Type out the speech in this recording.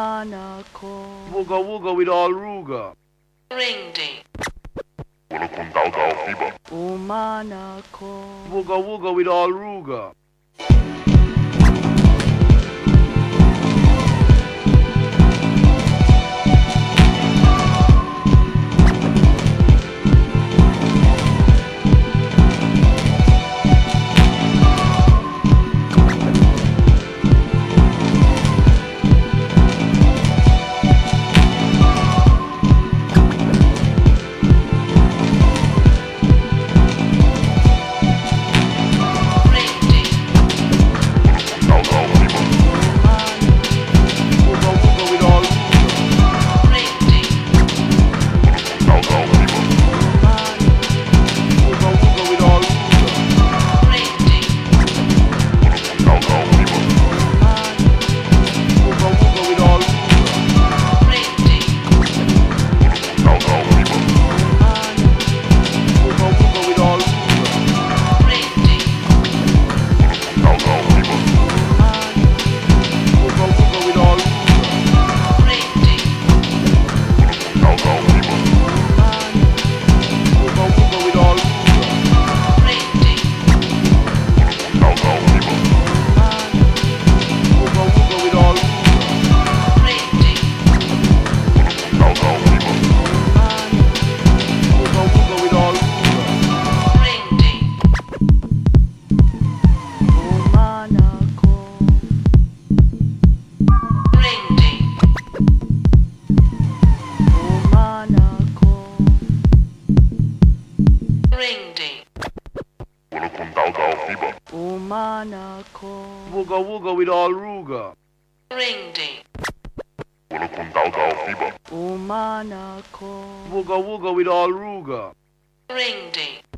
Monaco. Wooga wooga with all ruga. Ring ding. Wooga wooga with all ruga. Monaco. Wooga wooga with all ruga. Ring ding. Oh Monaco. Wooga wooga with all ruga. Ring ding.